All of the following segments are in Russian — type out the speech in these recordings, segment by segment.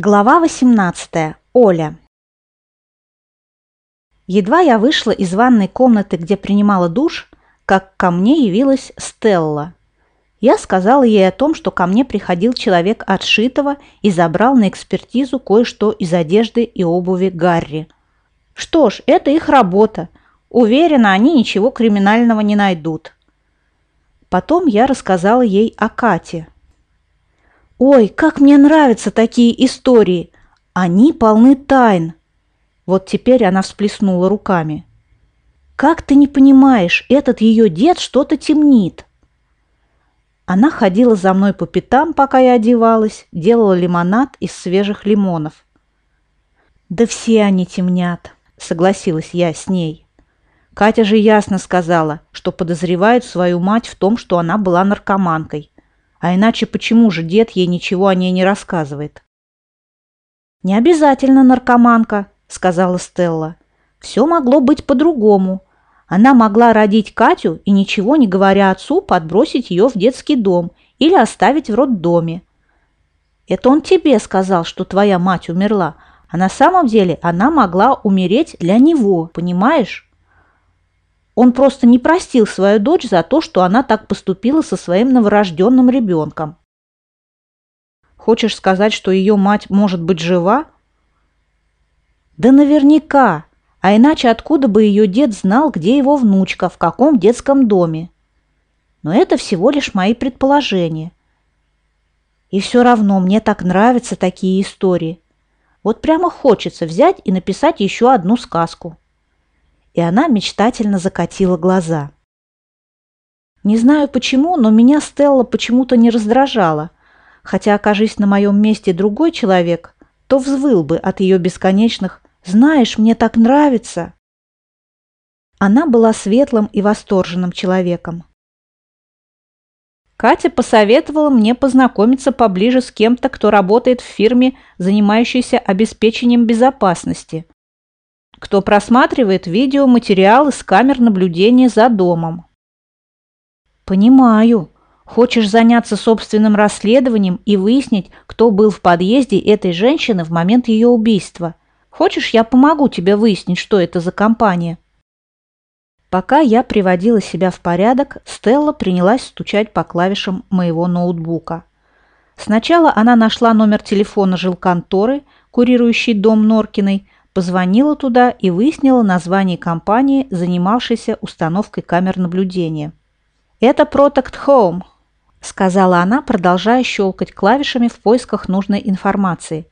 Глава 18. Оля. Едва я вышла из ванной комнаты, где принимала душ, как ко мне явилась Стелла. Я сказала ей о том, что ко мне приходил человек отшитого и забрал на экспертизу кое-что из одежды и обуви Гарри. Что ж, это их работа. Уверена, они ничего криминального не найдут. Потом я рассказала ей о Кате – Ой, как мне нравятся такие истории! Они полны тайн. Вот теперь она всплеснула руками. Как ты не понимаешь, этот ее дед что-то темнит. Она ходила за мной по пятам, пока я одевалась, делала лимонад из свежих лимонов. «Да все они темнят», — согласилась я с ней. Катя же ясно сказала, что подозревает свою мать в том, что она была наркоманкой. А иначе почему же дед ей ничего о ней не рассказывает? «Не обязательно наркоманка», — сказала Стелла. «Все могло быть по-другому. Она могла родить Катю и, ничего не говоря отцу, подбросить ее в детский дом или оставить в роддоме. Это он тебе сказал, что твоя мать умерла, а на самом деле она могла умереть для него, понимаешь?» Он просто не простил свою дочь за то, что она так поступила со своим новорожденным ребенком. Хочешь сказать, что ее мать может быть жива? Да наверняка. А иначе откуда бы ее дед знал, где его внучка, в каком детском доме? Но это всего лишь мои предположения. И все равно мне так нравятся такие истории. Вот прямо хочется взять и написать еще одну сказку и она мечтательно закатила глаза. Не знаю почему, но меня Стелла почему-то не раздражала, хотя, окажись на моем месте другой человек, то взвыл бы от ее бесконечных «Знаешь, мне так нравится!». Она была светлым и восторженным человеком. Катя посоветовала мне познакомиться поближе с кем-то, кто работает в фирме, занимающейся обеспечением безопасности кто просматривает видеоматериалы с камер наблюдения за домом. Понимаю. Хочешь заняться собственным расследованием и выяснить, кто был в подъезде этой женщины в момент ее убийства. Хочешь, я помогу тебе выяснить, что это за компания? Пока я приводила себя в порядок, Стелла принялась стучать по клавишам моего ноутбука. Сначала она нашла номер телефона жилконторы, курирующей дом Норкиной, Позвонила туда и выяснила название компании, занимавшейся установкой камер наблюдения. «Это Protect Home», – сказала она, продолжая щелкать клавишами в поисках нужной информации.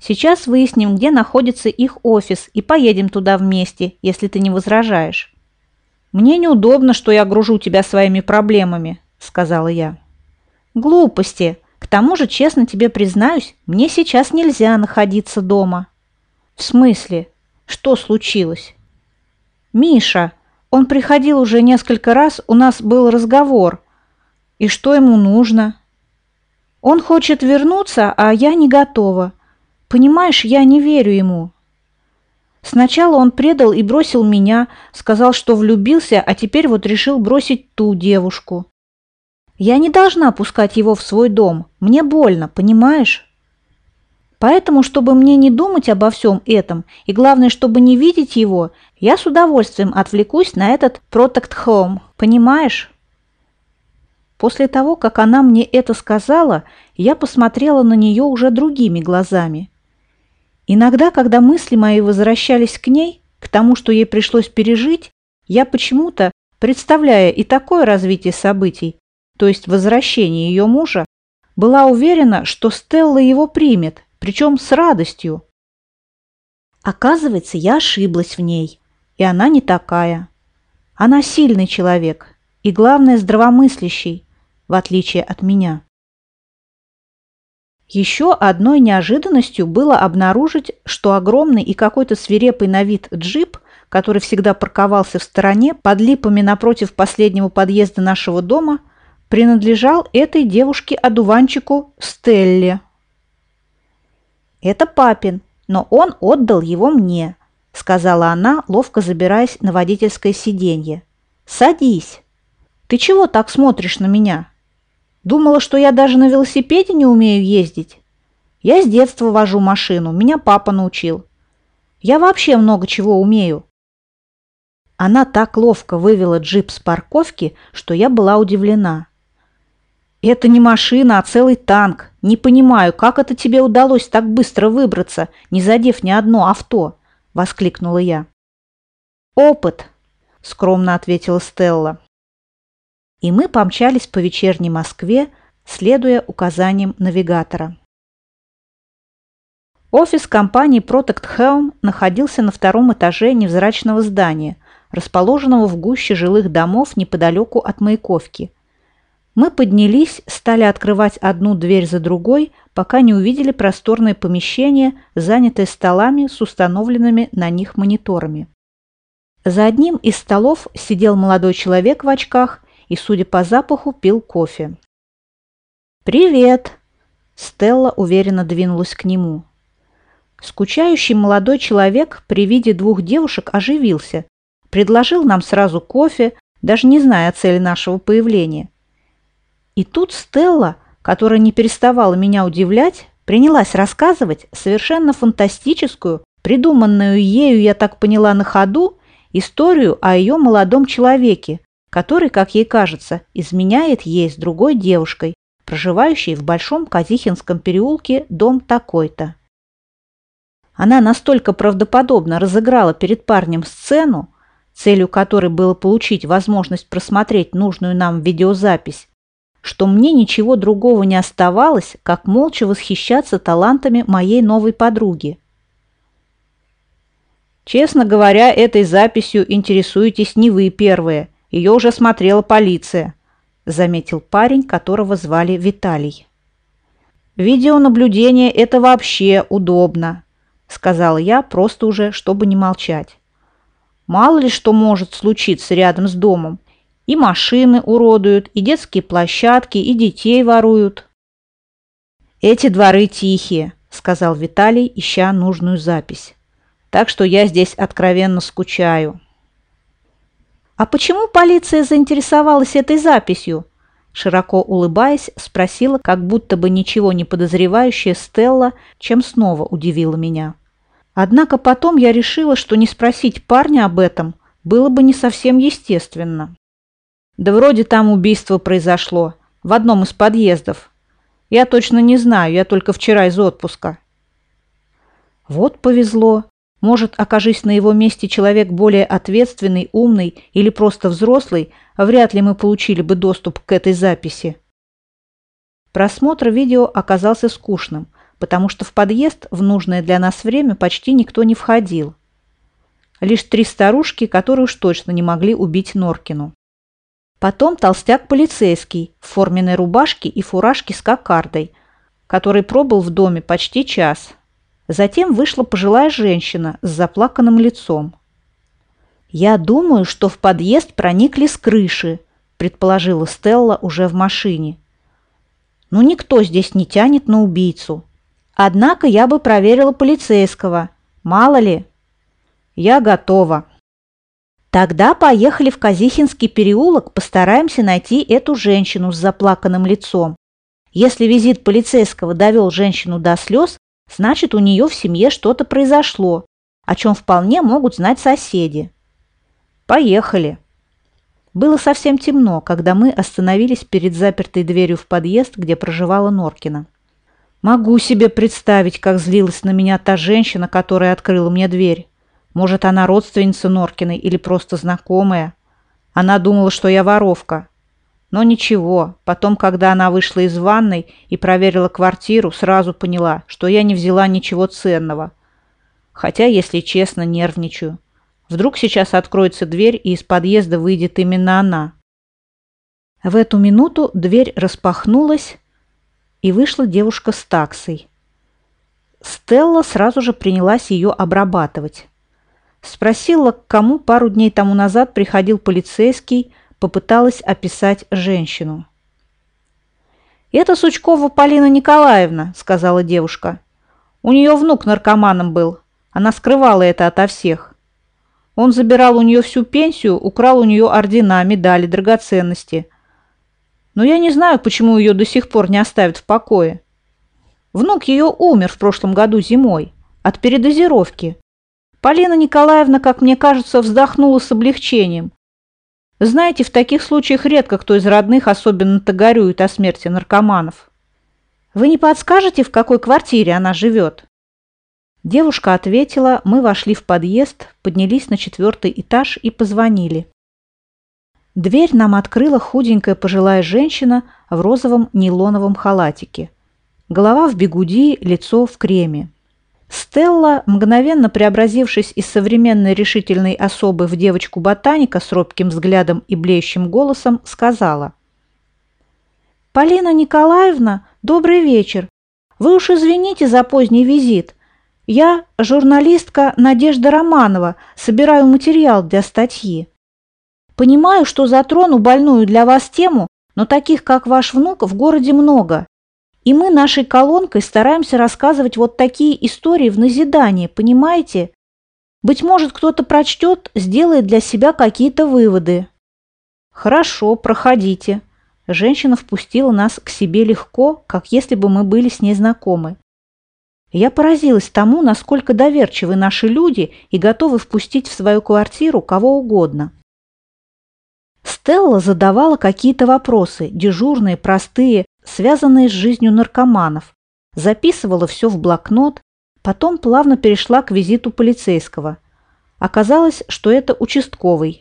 «Сейчас выясним, где находится их офис, и поедем туда вместе, если ты не возражаешь». «Мне неудобно, что я гружу тебя своими проблемами», – сказала я. «Глупости. К тому же, честно тебе признаюсь, мне сейчас нельзя находиться дома». «В смысле? Что случилось?» «Миша. Он приходил уже несколько раз, у нас был разговор. И что ему нужно?» «Он хочет вернуться, а я не готова. Понимаешь, я не верю ему». Сначала он предал и бросил меня, сказал, что влюбился, а теперь вот решил бросить ту девушку. Я не должна пускать его в свой дом. Мне больно, понимаешь? Поэтому, чтобы мне не думать обо всем этом, и главное, чтобы не видеть его, я с удовольствием отвлекусь на этот Protect Home, понимаешь? После того, как она мне это сказала, я посмотрела на нее уже другими глазами. Иногда, когда мысли мои возвращались к ней, к тому, что ей пришлось пережить, я почему-то, представляя и такое развитие событий, то есть возвращение ее мужа, была уверена, что Стелла его примет, причем с радостью. Оказывается, я ошиблась в ней, и она не такая. Она сильный человек и, главное, здравомыслящий, в отличие от меня. Еще одной неожиданностью было обнаружить, что огромный и какой-то свирепый на вид джип, который всегда парковался в стороне под липами напротив последнего подъезда нашего дома, принадлежал этой девушке-одуванчику Стелле. «Это папин, но он отдал его мне», – сказала она, ловко забираясь на водительское сиденье. «Садись». «Ты чего так смотришь на меня? Думала, что я даже на велосипеде не умею ездить? Я с детства вожу машину, меня папа научил. Я вообще много чего умею. Она так ловко вывела джип с парковки, что я была удивлена. «Это не машина, а целый танк. Не понимаю, как это тебе удалось так быстро выбраться, не задев ни одно авто?» – воскликнула я. «Опыт», – скромно ответила Стелла. И мы помчались по вечерней Москве, следуя указаниям навигатора. Офис компании Protect Home находился на втором этаже невзрачного здания, расположенного в гуще жилых домов неподалеку от Маяковки. Мы поднялись, стали открывать одну дверь за другой, пока не увидели просторное помещение, занятое столами с установленными на них мониторами. За одним из столов сидел молодой человек в очках и, судя по запаху, пил кофе. «Привет!» Стелла уверенно двинулась к нему. Скучающий молодой человек при виде двух девушек оживился, предложил нам сразу кофе, даже не зная цели нашего появления. И тут Стелла, которая не переставала меня удивлять, принялась рассказывать совершенно фантастическую, придуманную ею, я так поняла, на ходу, историю о ее молодом человеке, который, как ей кажется, изменяет ей с другой девушкой, проживающей в Большом Казихинском переулке дом такой-то. Она настолько правдоподобно разыграла перед парнем сцену, целью которой было получить возможность просмотреть нужную нам видеозапись, что мне ничего другого не оставалось, как молча восхищаться талантами моей новой подруги. Честно говоря, этой записью интересуетесь не вы первые. Ее уже смотрела полиция, заметил парень, которого звали Виталий. Видеонаблюдение – это вообще удобно, сказал я, просто уже, чтобы не молчать. Мало ли что может случиться рядом с домом, и машины уродуют, и детские площадки, и детей воруют. Эти дворы тихие, сказал Виталий, ища нужную запись. Так что я здесь откровенно скучаю. А почему полиция заинтересовалась этой записью? Широко улыбаясь, спросила, как будто бы ничего не подозревающая Стелла, чем снова удивила меня. Однако потом я решила, что не спросить парня об этом было бы не совсем естественно. Да вроде там убийство произошло, в одном из подъездов. Я точно не знаю, я только вчера из отпуска. Вот повезло. Может, окажись на его месте человек более ответственный, умный или просто взрослый, вряд ли мы получили бы доступ к этой записи. Просмотр видео оказался скучным, потому что в подъезд в нужное для нас время почти никто не входил. Лишь три старушки, которые уж точно не могли убить Норкину. Потом толстяк-полицейский в форменной рубашке и фуражке с кокардой, который пробыл в доме почти час. Затем вышла пожилая женщина с заплаканным лицом. «Я думаю, что в подъезд проникли с крыши», предположила Стелла уже в машине. «Ну, никто здесь не тянет на убийцу. Однако я бы проверила полицейского. Мало ли». «Я готова», Тогда поехали в Казихинский переулок, постараемся найти эту женщину с заплаканным лицом. Если визит полицейского довел женщину до слез, значит у нее в семье что-то произошло, о чем вполне могут знать соседи. Поехали. Было совсем темно, когда мы остановились перед запертой дверью в подъезд, где проживала Норкина. Могу себе представить, как злилась на меня та женщина, которая открыла мне дверь. Может, она родственница Норкиной или просто знакомая. Она думала, что я воровка. Но ничего, потом, когда она вышла из ванной и проверила квартиру, сразу поняла, что я не взяла ничего ценного. Хотя, если честно, нервничаю. Вдруг сейчас откроется дверь, и из подъезда выйдет именно она. В эту минуту дверь распахнулась, и вышла девушка с таксой. Стелла сразу же принялась ее обрабатывать. Спросила, к кому пару дней тому назад приходил полицейский, попыталась описать женщину. «Это Сучкова Полина Николаевна», – сказала девушка. «У нее внук наркоманом был. Она скрывала это ото всех. Он забирал у нее всю пенсию, украл у нее ордена, медали, драгоценности. Но я не знаю, почему ее до сих пор не оставят в покое. Внук ее умер в прошлом году зимой от передозировки. Полина Николаевна, как мне кажется, вздохнула с облегчением. Знаете, в таких случаях редко кто из родных особенно-то горюет о смерти наркоманов. Вы не подскажете, в какой квартире она живет? Девушка ответила, мы вошли в подъезд, поднялись на четвертый этаж и позвонили. Дверь нам открыла худенькая пожилая женщина в розовом нейлоновом халатике. Голова в бегуди, лицо в креме. Стелла, мгновенно преобразившись из современной решительной особы в девочку-ботаника с робким взглядом и блеющим голосом, сказала. «Полина Николаевна, добрый вечер. Вы уж извините за поздний визит. Я, журналистка Надежда Романова, собираю материал для статьи. Понимаю, что затрону больную для вас тему, но таких, как ваш внук, в городе много. И мы нашей колонкой стараемся рассказывать вот такие истории в назидание, понимаете? Быть может, кто-то прочтет, сделает для себя какие-то выводы. Хорошо, проходите. Женщина впустила нас к себе легко, как если бы мы были с ней знакомы. Я поразилась тому, насколько доверчивы наши люди и готовы впустить в свою квартиру кого угодно. Стелла задавала какие-то вопросы, дежурные, простые, связанные с жизнью наркоманов, записывала все в блокнот, потом плавно перешла к визиту полицейского. Оказалось, что это участковый.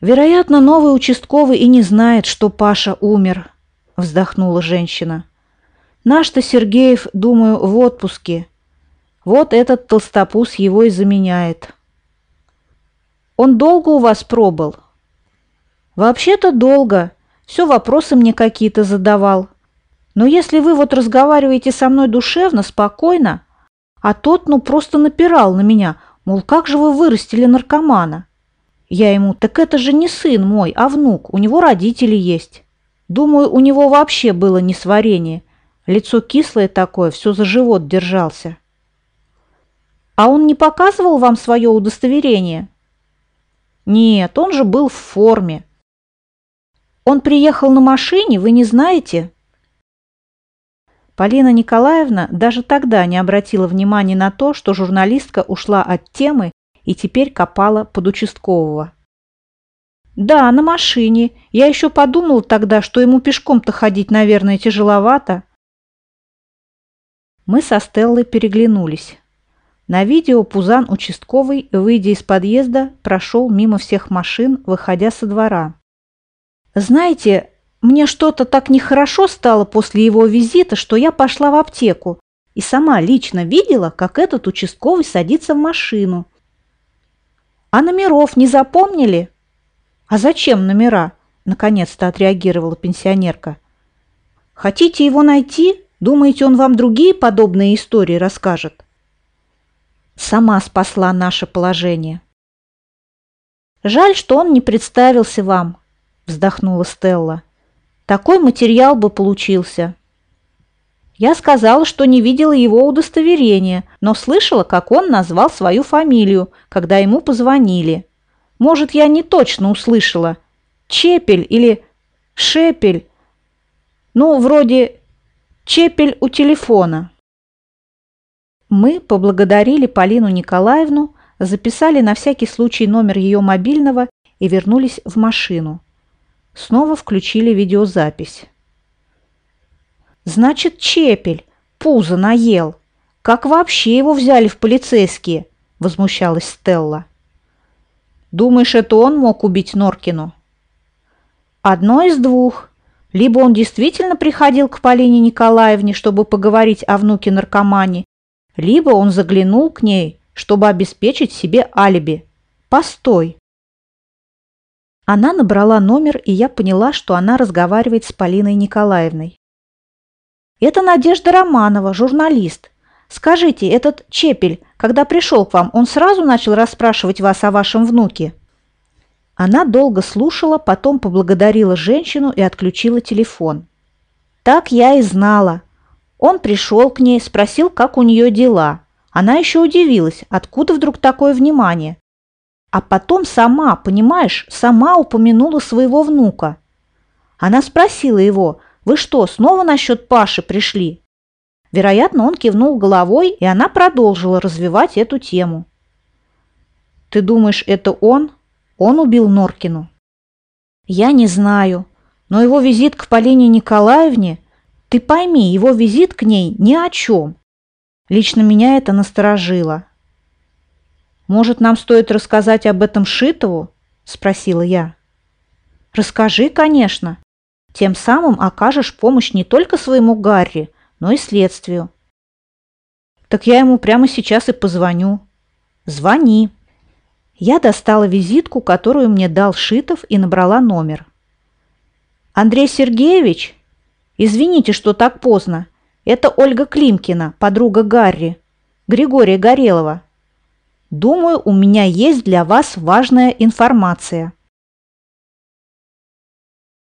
«Вероятно, новый участковый и не знает, что Паша умер», – вздохнула женщина. «Наш-то Сергеев, думаю, в отпуске. Вот этот толстопуз его и заменяет». «Он долго у вас пробыл?» «Вообще-то долго. Все вопросы мне какие-то задавал. Но если вы вот разговариваете со мной душевно, спокойно, а тот, ну, просто напирал на меня, мол, как же вы вырастили наркомана? Я ему, так это же не сын мой, а внук, у него родители есть. Думаю, у него вообще было несварение. Лицо кислое такое, все за живот держался. А он не показывал вам свое удостоверение? Нет, он же был в форме. Он приехал на машине, вы не знаете?» Полина Николаевна даже тогда не обратила внимания на то, что журналистка ушла от темы и теперь копала под участкового. «Да, на машине. Я еще подумала тогда, что ему пешком-то ходить, наверное, тяжеловато». Мы со Стеллой переглянулись. На видео Пузан участковый, выйдя из подъезда, прошел мимо всех машин, выходя со двора. Знаете, мне что-то так нехорошо стало после его визита, что я пошла в аптеку и сама лично видела, как этот участковый садится в машину. А номеров не запомнили? А зачем номера? Наконец-то отреагировала пенсионерка. Хотите его найти? Думаете, он вам другие подобные истории расскажет? Сама спасла наше положение. Жаль, что он не представился вам, вздохнула Стелла. Такой материал бы получился. Я сказала, что не видела его удостоверения, но слышала, как он назвал свою фамилию, когда ему позвонили. Может, я не точно услышала. Чепель или Шепель. Ну, вроде Чепель у телефона. Мы поблагодарили Полину Николаевну, записали на всякий случай номер ее мобильного и вернулись в машину. Снова включили видеозапись. «Значит, Чепель, пузо наел. Как вообще его взяли в полицейские?» – возмущалась Стелла. «Думаешь, это он мог убить Норкину?» «Одно из двух. Либо он действительно приходил к Полине Николаевне, чтобы поговорить о внуке наркомане, либо он заглянул к ней, чтобы обеспечить себе алиби. Постой, она набрала номер, и я поняла, что она разговаривает с Полиной Николаевной. «Это Надежда Романова, журналист. Скажите, этот Чепель, когда пришел к вам, он сразу начал расспрашивать вас о вашем внуке?» Она долго слушала, потом поблагодарила женщину и отключила телефон. «Так я и знала. Он пришел к ней, спросил, как у нее дела. Она еще удивилась, откуда вдруг такое внимание. А потом сама, понимаешь, сама упомянула своего внука. Она спросила его, вы что, снова насчет Паши пришли? Вероятно, он кивнул головой, и она продолжила развивать эту тему. «Ты думаешь, это он? Он убил Норкину?» «Я не знаю, но его визит к Полине Николаевне, ты пойми, его визит к ней ни о чем. Лично меня это насторожило». «Может, нам стоит рассказать об этом Шитову?» – спросила я. «Расскажи, конечно. Тем самым окажешь помощь не только своему Гарри, но и следствию. Так я ему прямо сейчас и позвоню. Звони. Я достала визитку, которую мне дал Шитов, и набрала номер. Андрей Сергеевич? Извините, что так поздно. Это Ольга Климкина, подруга Гарри, Григория Горелова. Думаю, у меня есть для вас важная информация.